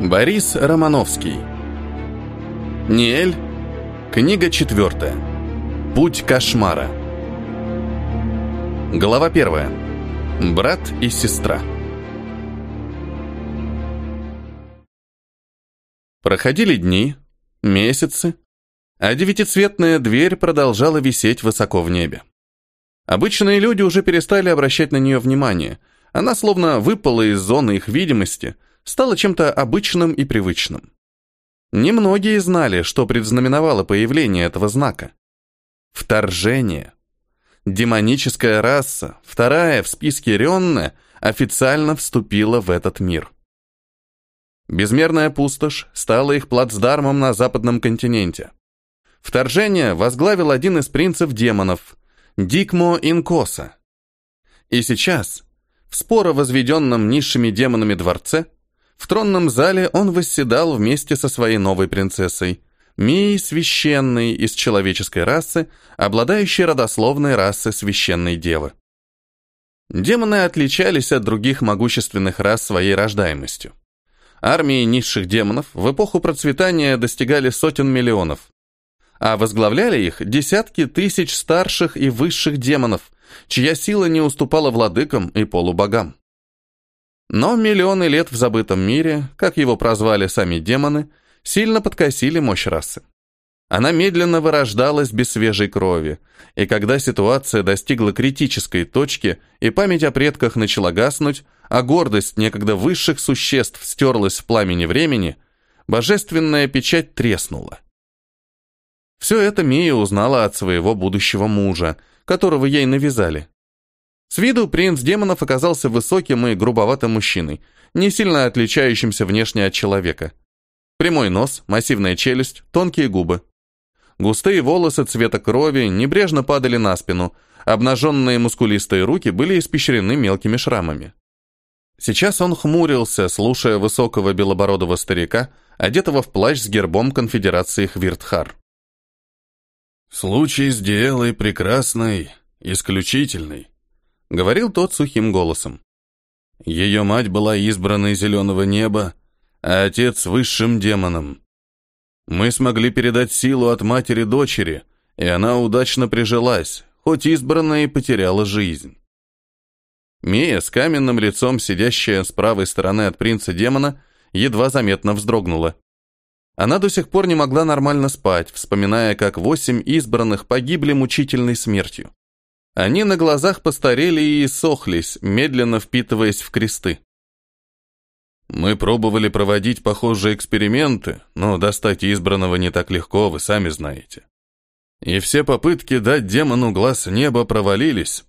Борис Романовский. Ниэль. Книга четвертая. Путь кошмара. Глава первая. Брат и сестра. Проходили дни, месяцы, а девятицветная дверь продолжала висеть высоко в небе. Обычные люди уже перестали обращать на нее внимание. Она словно выпала из зоны их видимости – стало чем-то обычным и привычным. Немногие знали, что предзнаменовало появление этого знака. Вторжение. Демоническая раса, вторая в списке Ренне, официально вступила в этот мир. Безмерная пустошь стала их плацдармом на западном континенте. Вторжение возглавил один из принцев демонов, Дикмо Инкоса. И сейчас, в споро возведенном низшими демонами дворце, в тронном зале он восседал вместе со своей новой принцессой, Мией священной из человеческой расы, обладающей родословной расы священной девы. Демоны отличались от других могущественных рас своей рождаемостью. Армии низших демонов в эпоху процветания достигали сотен миллионов, а возглавляли их десятки тысяч старших и высших демонов, чья сила не уступала владыкам и полубогам. Но миллионы лет в забытом мире, как его прозвали сами демоны, сильно подкосили мощь расы. Она медленно вырождалась без свежей крови, и когда ситуация достигла критической точки и память о предках начала гаснуть, а гордость некогда высших существ стерлась в пламени времени, божественная печать треснула. Все это Мия узнала от своего будущего мужа, которого ей навязали. С виду принц демонов оказался высоким и грубоватым мужчиной, не сильно отличающимся внешне от человека. Прямой нос, массивная челюсть, тонкие губы. Густые волосы цвета крови небрежно падали на спину, обнаженные мускулистые руки были испещрены мелкими шрамами. Сейчас он хмурился, слушая высокого белобородого старика, одетого в плащ с гербом конфедерации Хвиртхар. «Случай сделай прекрасный, исключительный», — говорил тот сухим голосом. Ее мать была избранной зеленого неба, а отец — высшим демоном. Мы смогли передать силу от матери дочери, и она удачно прижилась, хоть избранная и потеряла жизнь. Мия с каменным лицом, сидящая с правой стороны от принца демона, едва заметно вздрогнула. Она до сих пор не могла нормально спать, вспоминая, как восемь избранных погибли мучительной смертью. Они на глазах постарели и сохлись, медленно впитываясь в кресты. Мы пробовали проводить похожие эксперименты, но достать избранного не так легко, вы сами знаете. И все попытки дать демону глаз неба провалились.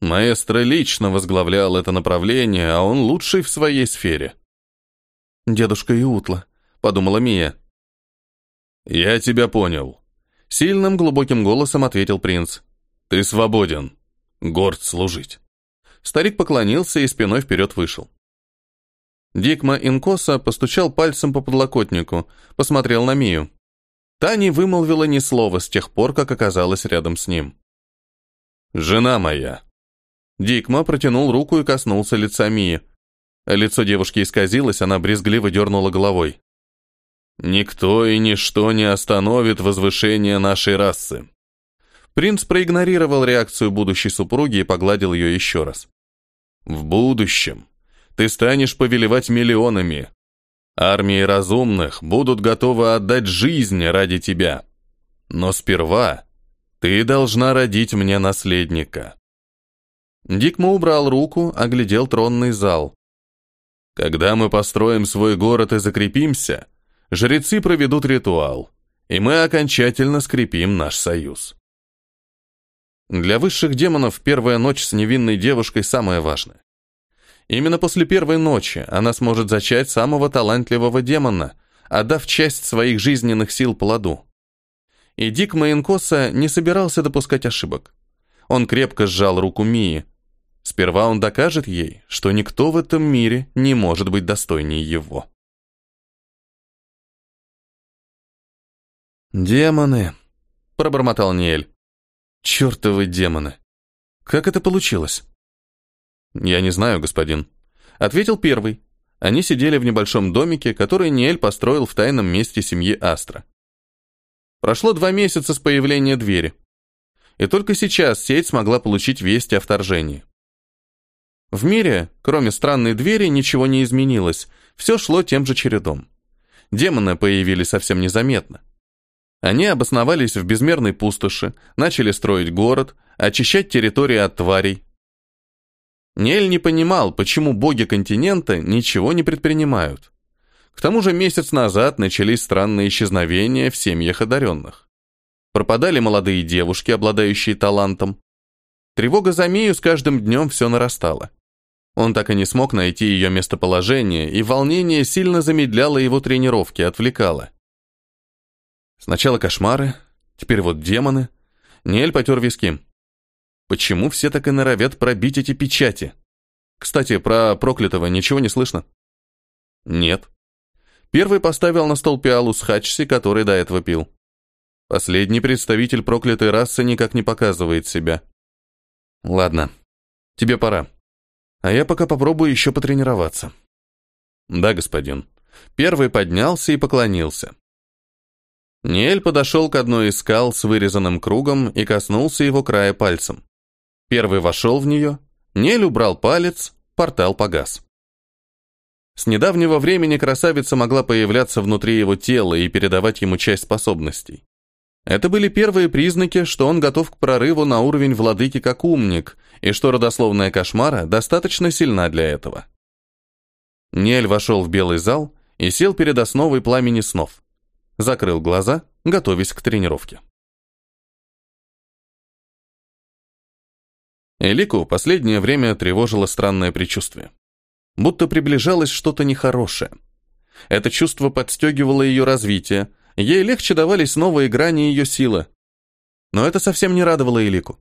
Маэстро лично возглавлял это направление, а он лучший в своей сфере. «Дедушка Иутла», — подумала Мия. «Я тебя понял», — сильным глубоким голосом ответил принц. «Ты свободен. Горд служить». Старик поклонился и спиной вперед вышел. Дикма Инкоса постучал пальцем по подлокотнику, посмотрел на Мию. Та не вымолвила ни слова с тех пор, как оказалась рядом с ним. «Жена моя». Дикма протянул руку и коснулся лица Мии. Лицо девушки исказилось, она брезгливо дернула головой. «Никто и ничто не остановит возвышение нашей расы. Принц проигнорировал реакцию будущей супруги и погладил ее еще раз. «В будущем ты станешь повелевать миллионами. Армии разумных будут готовы отдать жизнь ради тебя. Но сперва ты должна родить мне наследника». Дикма убрал руку, оглядел тронный зал. «Когда мы построим свой город и закрепимся, жрецы проведут ритуал, и мы окончательно скрепим наш союз». Для высших демонов первая ночь с невинной девушкой самое важное. Именно после первой ночи она сможет зачать самого талантливого демона, отдав часть своих жизненных сил плоду. И Дик Маинкоса не собирался допускать ошибок. Он крепко сжал руку Мии. Сперва он докажет ей, что никто в этом мире не может быть достойнее его. «Демоны», — пробормотал Ниэль. Чертовы демоны. Как это получилось? Я не знаю, господин. Ответил первый. Они сидели в небольшом домике, который Ниэль построил в тайном месте семьи Астра. Прошло два месяца с появления двери. И только сейчас сеть смогла получить вести о вторжении. В мире, кроме странной двери, ничего не изменилось, все шло тем же чередом. Демоны появились совсем незаметно. Они обосновались в безмерной пустоши, начали строить город, очищать территории от тварей. Нель не понимал, почему боги континента ничего не предпринимают. К тому же месяц назад начались странные исчезновения в семьях одаренных. Пропадали молодые девушки, обладающие талантом. Тревога за Мию с каждым днем все нарастала. Он так и не смог найти ее местоположение, и волнение сильно замедляло его тренировки, отвлекало. Сначала кошмары, теперь вот демоны. Нель потер виски. Почему все так и норовят пробить эти печати? Кстати, про проклятого ничего не слышно? Нет. Первый поставил на стол пиалу с хачси, который до этого пил. Последний представитель проклятой расы никак не показывает себя. Ладно, тебе пора. А я пока попробую еще потренироваться. Да, господин. Первый поднялся и поклонился. Ниэль подошел к одной из скал с вырезанным кругом и коснулся его края пальцем. Первый вошел в нее, Ниэль убрал палец, портал погас. С недавнего времени красавица могла появляться внутри его тела и передавать ему часть способностей. Это были первые признаки, что он готов к прорыву на уровень владыки как умник, и что родословная кошмара достаточно сильна для этого. Нель вошел в белый зал и сел перед основой пламени снов. Закрыл глаза, готовясь к тренировке. Элику последнее время тревожило странное предчувствие. Будто приближалось что-то нехорошее. Это чувство подстегивало ее развитие, ей легче давались новые грани ее силы. Но это совсем не радовало Элику.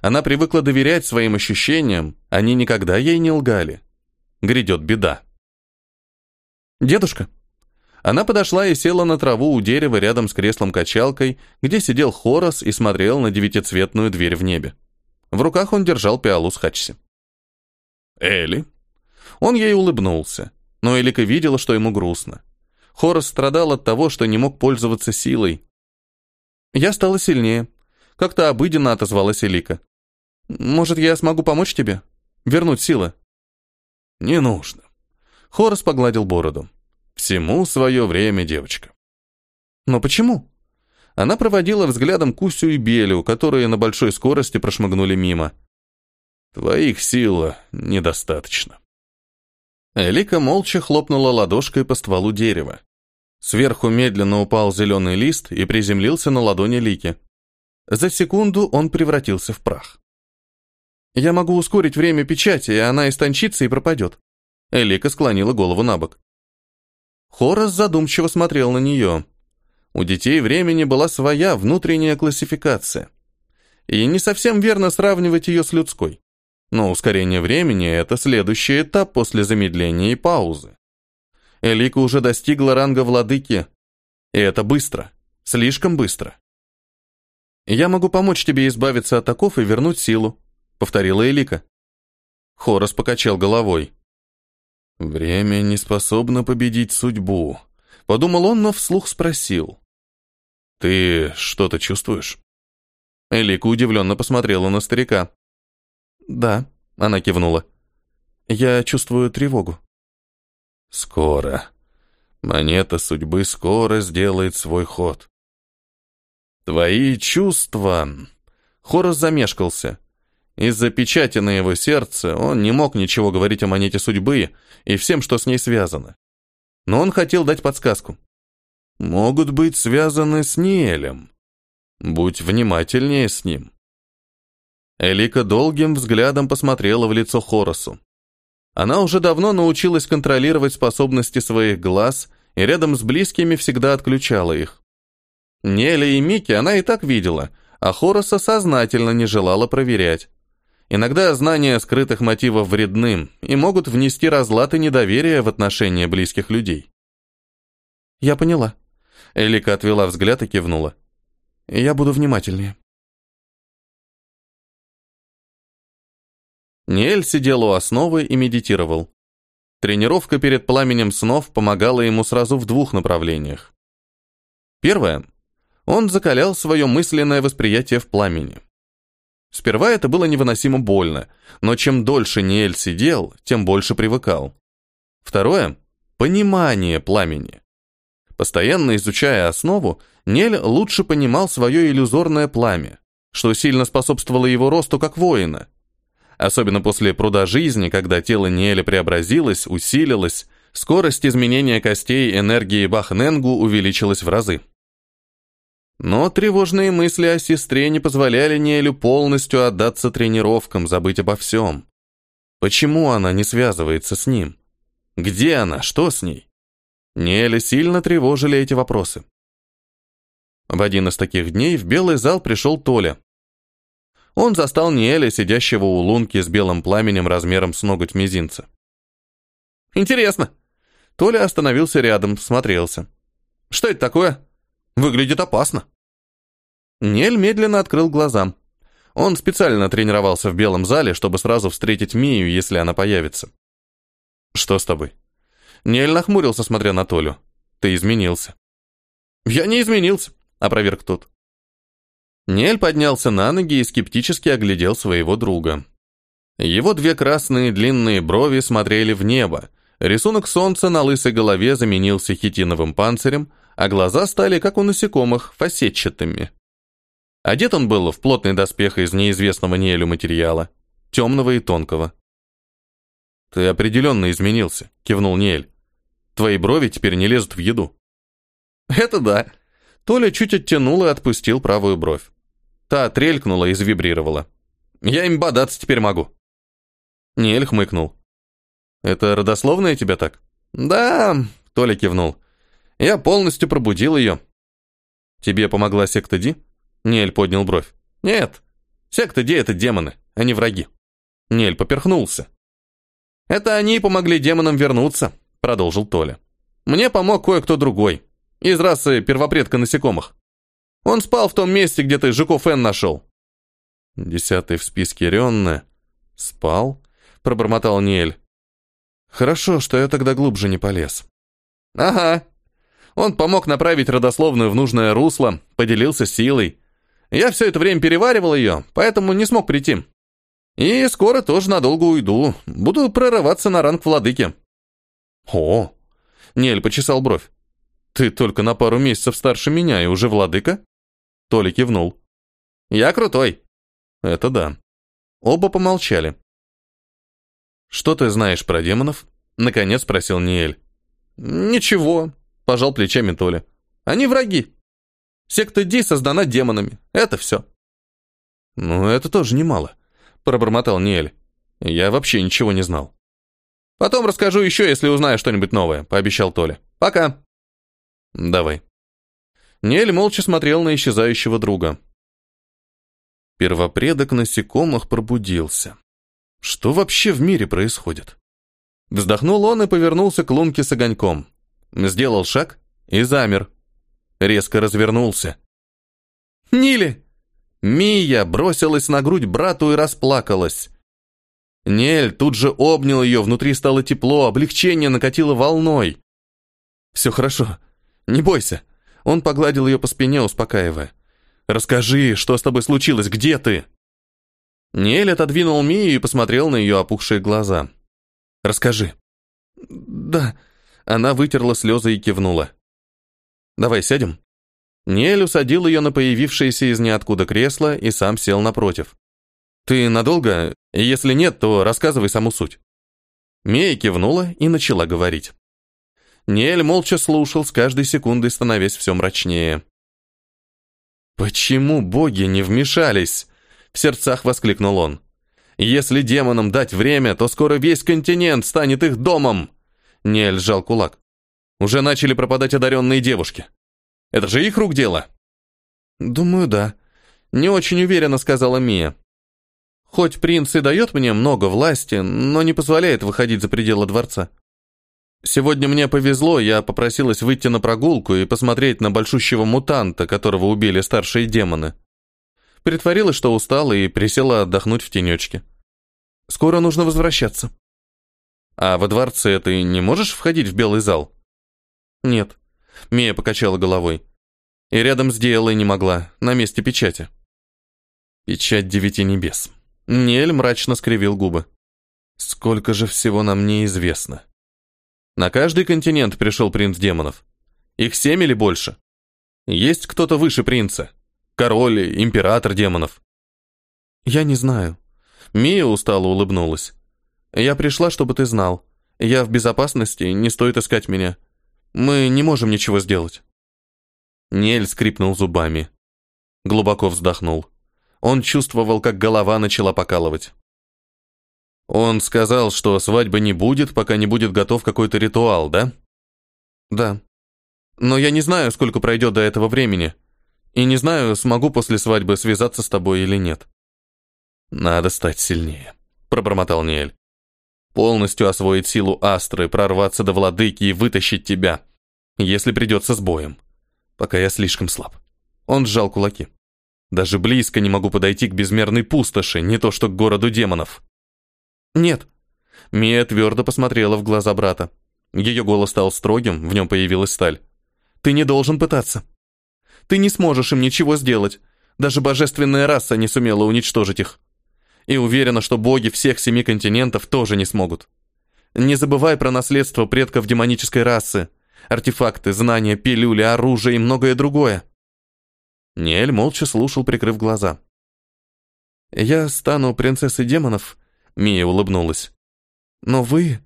Она привыкла доверять своим ощущениям, они никогда ей не лгали. Грядет беда. «Дедушка!» Она подошла и села на траву у дерева рядом с креслом-качалкой, где сидел Хорос и смотрел на девятицветную дверь в небе. В руках он держал пиалу с хачси. «Элли?» Он ей улыбнулся, но Элика видела, что ему грустно. Хорос страдал от того, что не мог пользоваться силой. «Я стала сильнее», — как-то обыденно отозвалась Элика. «Может, я смогу помочь тебе? Вернуть силы?» «Не нужно». Хорос погладил бороду. «Всему свое время, девочка». «Но почему?» Она проводила взглядом Кусю и Белю, которые на большой скорости прошмыгнули мимо. «Твоих сил недостаточно». Элика молча хлопнула ладошкой по стволу дерева. Сверху медленно упал зеленый лист и приземлился на ладони Лики. За секунду он превратился в прах. «Я могу ускорить время печати, и она истончится и пропадет». Элика склонила голову на бок. Хорас задумчиво смотрел на нее. У детей времени была своя внутренняя классификация. И не совсем верно сравнивать ее с людской. Но ускорение времени — это следующий этап после замедления и паузы. Элика уже достигла ранга владыки. И это быстро. Слишком быстро. «Я могу помочь тебе избавиться от оков и вернуть силу», — повторила Элика. Хорос покачал головой. «Время не способно победить судьбу», — подумал он, но вслух спросил. «Ты что-то чувствуешь?» Элика удивленно посмотрела на старика. «Да», — она кивнула. «Я чувствую тревогу». «Скоро. Монета судьбы скоро сделает свой ход». «Твои чувства...» Хорос замешкался. Из-за печати на его сердце он не мог ничего говорить о монете судьбы и всем, что с ней связано. Но он хотел дать подсказку. «Могут быть связаны с Ниэлем. Будь внимательнее с ним». Элика долгим взглядом посмотрела в лицо Хоросу. Она уже давно научилась контролировать способности своих глаз и рядом с близкими всегда отключала их. Неля и Мики она и так видела, а Хороса сознательно не желала проверять. Иногда знания скрытых мотивов вредны и могут внести разлад и недоверие в отношения близких людей. «Я поняла». Элика отвела взгляд и кивнула. «Я буду внимательнее». Ниэль сидел у основы и медитировал. Тренировка перед пламенем снов помогала ему сразу в двух направлениях. Первое. Он закалял свое мысленное восприятие в пламени. Сперва это было невыносимо больно, но чем дольше Ниэль сидел, тем больше привыкал. Второе – понимание пламени. Постоянно изучая основу, Нель лучше понимал свое иллюзорное пламя, что сильно способствовало его росту как воина. Особенно после пруда жизни, когда тело Неэля преобразилось, усилилось, скорость изменения костей энергии Бахненгу увеличилась в разы. Но тревожные мысли о сестре не позволяли Неэлю полностью отдаться тренировкам, забыть обо всем. Почему она не связывается с ним? Где она? Что с ней? Неэля сильно тревожили эти вопросы. В один из таких дней в белый зал пришел Толя. Он застал Неэля, сидящего у лунки с белым пламенем размером с ноготь мизинца. «Интересно». Толя остановился рядом, смотрелся. «Что это такое? Выглядит опасно». Нель медленно открыл глаза. Он специально тренировался в белом зале, чтобы сразу встретить Мию, если она появится. «Что с тобой?» Нель нахмурился, смотря на Толю. «Ты изменился». «Я не изменился», — опроверг тот. Нель поднялся на ноги и скептически оглядел своего друга. Его две красные длинные брови смотрели в небо, рисунок солнца на лысой голове заменился хитиновым панцирем, а глаза стали, как у насекомых, фасетчатыми. Одет он был в плотный доспех из неизвестного Ниэлю материала, темного и тонкого. «Ты определенно изменился», — кивнул Ниэль. «Твои брови теперь не лезут в еду». «Это да». Толя чуть оттянул и отпустил правую бровь. Та трелькнула и завибрировала. «Я им бодаться теперь могу». Ниэль хмыкнул. «Это родословная тебя так?» «Да», — Толя кивнул. «Я полностью пробудил ее». «Тебе помогла секта Ди?» Ниэль поднял бровь. «Нет, секта Ди — это демоны, а не враги». Ниэль поперхнулся. «Это они помогли демонам вернуться», — продолжил Толя. «Мне помог кое-кто другой, из расы первопредка насекомых. Он спал в том месте, где ты Жуков Н нашел». «Десятый в списке Ренна. Спал?» — пробормотал Ниэль. «Хорошо, что я тогда глубже не полез». «Ага. Он помог направить родословную в нужное русло, поделился силой. Я все это время переваривал ее, поэтому не смог прийти. И скоро тоже надолго уйду. Буду прорываться на ранг владыки. О, Нель почесал бровь. Ты только на пару месяцев старше меня и уже владыка? Толя кивнул. Я крутой. Это да. Оба помолчали. Что ты знаешь про демонов? Наконец спросил Ниэль. Ничего, пожал плечами Толя. Они враги. Секта Ди создана демонами. Это все. Ну, это тоже немало пробормотал Ниэль. Я вообще ничего не знал. Потом расскажу еще, если узнаю что-нибудь новое, пообещал Толя. Пока. Давай. Ниэль молча смотрел на исчезающего друга. Первопредок насекомых пробудился. Что вообще в мире происходит? Вздохнул он и повернулся к лунке с огоньком. Сделал шаг и замер. Резко развернулся. «Нили!» Мия бросилась на грудь брату и расплакалась. Нель тут же обнял ее, внутри стало тепло, облегчение накатило волной. «Все хорошо, не бойся». Он погладил ее по спине, успокаивая. «Расскажи, что с тобой случилось, где ты?» Нель отодвинул Мию и посмотрел на ее опухшие глаза. «Расскажи». «Да». Она вытерла слезы и кивнула. «Давай сядем?» Нель усадил ее на появившееся из ниоткуда кресло и сам сел напротив. «Ты надолго? Если нет, то рассказывай саму суть». Мия кивнула и начала говорить. Нель молча слушал, с каждой секундой становясь все мрачнее. «Почему боги не вмешались?» — в сердцах воскликнул он. «Если демонам дать время, то скоро весь континент станет их домом!» Нель сжал кулак. «Уже начали пропадать одаренные девушки. Это же их рук дело?» «Думаю, да», — не очень уверенно сказала Мия. «Хоть принц и дает мне много власти, но не позволяет выходить за пределы дворца. Сегодня мне повезло, я попросилась выйти на прогулку и посмотреть на большущего мутанта, которого убили старшие демоны. Притворилась, что устала и присела отдохнуть в тенечке. Скоро нужно возвращаться». А во дворце ты не можешь входить в белый зал? Нет. Мия покачала головой. И рядом с Диэлой не могла, на месте печати. Печать девяти небес. Нель мрачно скривил губы. Сколько же всего нам неизвестно. На каждый континент пришел принц демонов. Их семь или больше? Есть кто-то выше принца? Король, император демонов? Я не знаю. Мия устало улыбнулась. Я пришла, чтобы ты знал. Я в безопасности, не стоит искать меня. Мы не можем ничего сделать. Нель скрипнул зубами. Глубоко вздохнул. Он чувствовал, как голова начала покалывать. Он сказал, что свадьбы не будет, пока не будет готов какой-то ритуал, да? Да. Но я не знаю, сколько пройдет до этого времени. И не знаю, смогу после свадьбы связаться с тобой или нет. Надо стать сильнее, пробормотал Ниэль. Полностью освоить силу Астры, прорваться до владыки и вытащить тебя, если придется с боем. Пока я слишком слаб. Он сжал кулаки. Даже близко не могу подойти к безмерной пустоши, не то что к городу демонов. «Нет». Мия твердо посмотрела в глаза брата. Ее голос стал строгим, в нем появилась сталь. «Ты не должен пытаться. Ты не сможешь им ничего сделать. Даже божественная раса не сумела уничтожить их. И уверена, что боги всех семи континентов тоже не смогут. Не забывай про наследство предков демонической расы, артефакты, знания, пилюли, оружие и многое другое». Ниэль молча слушал, прикрыв глаза. «Я стану принцессой демонов», Мия улыбнулась. Но вы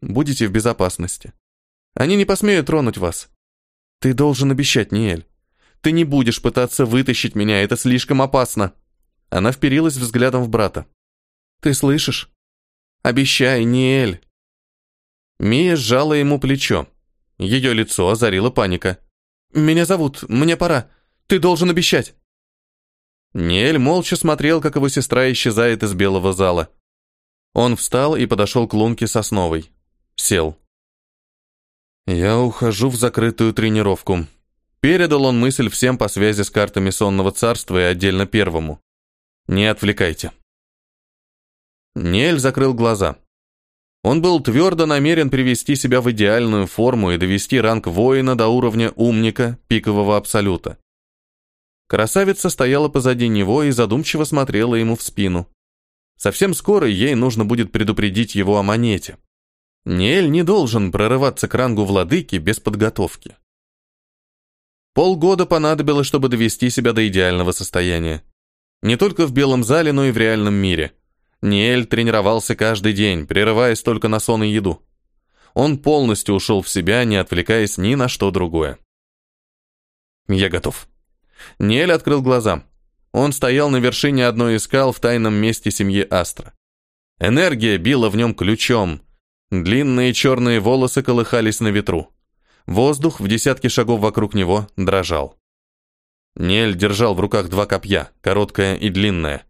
будете в безопасности. Они не посмеют тронуть вас. Ты должен обещать, Ниэль. Ты не будешь пытаться вытащить меня, это слишком опасно. Она вперилась взглядом в брата. Ты слышишь? Обещай, Ниэль. Мия сжала ему плечо. Ее лицо озарила паника. «Меня зовут, мне пора. Ты должен обещать». Ниэль молча смотрел, как его сестра исчезает из белого зала. Он встал и подошел к лунке сосновой. Сел. «Я ухожу в закрытую тренировку». Передал он мысль всем по связи с картами сонного царства и отдельно первому. «Не отвлекайте». Нель закрыл глаза. Он был твердо намерен привести себя в идеальную форму и довести ранг воина до уровня умника, пикового абсолюта. Красавица стояла позади него и задумчиво смотрела ему в спину. Совсем скоро ей нужно будет предупредить его о монете. Ниэль не должен прорываться к рангу владыки без подготовки. Полгода понадобилось, чтобы довести себя до идеального состояния. Не только в белом зале, но и в реальном мире. Ниэль тренировался каждый день, прерываясь только на сон и еду. Он полностью ушел в себя, не отвлекаясь ни на что другое. «Я готов». Ниэль открыл глаза. Он стоял на вершине одной из скал в тайном месте семьи Астра. Энергия била в нем ключом. Длинные черные волосы колыхались на ветру. Воздух в десятке шагов вокруг него дрожал. Нель держал в руках два копья, короткое и длинное.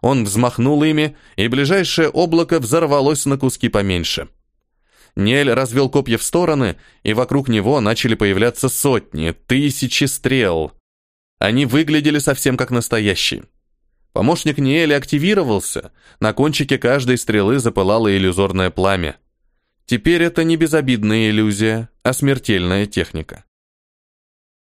Он взмахнул ими, и ближайшее облако взорвалось на куски поменьше. Нель развел копья в стороны, и вокруг него начали появляться сотни, тысячи стрел. Они выглядели совсем как настоящие. Помощник Ниэли активировался, на кончике каждой стрелы запылало иллюзорное пламя. Теперь это не безобидная иллюзия, а смертельная техника.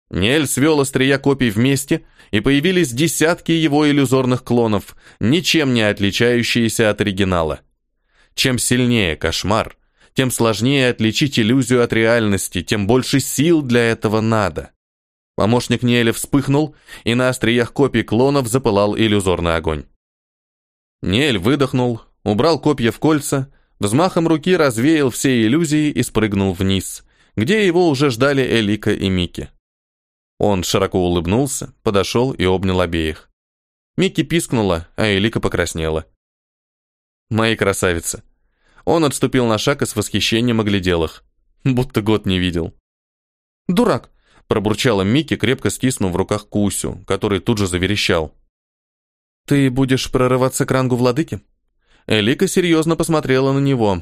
Ниэль свел острия копий вместе, и появились десятки его иллюзорных клонов, ничем не отличающиеся от оригинала. Чем сильнее кошмар, тем сложнее отличить иллюзию от реальности, тем больше сил для этого надо. Помощник Ниэля вспыхнул, и на остриях копий клонов запылал иллюзорный огонь. Ниэль выдохнул, убрал копья в кольца, взмахом руки развеял все иллюзии и спрыгнул вниз, где его уже ждали Элика и Мики. Он широко улыбнулся, подошел и обнял обеих. Микки пискнула, а Элика покраснела. «Мои красавицы!» Он отступил на шаг и с восхищением оглядел их. Будто год не видел. «Дурак! пробурчала Микки, крепко стиснув в руках Кусю, который тут же заверещал. «Ты будешь прорываться к рангу владыки?» Элика серьезно посмотрела на него.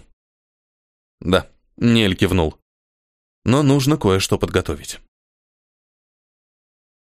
«Да», — Нель кивнул. «Но нужно кое-что подготовить».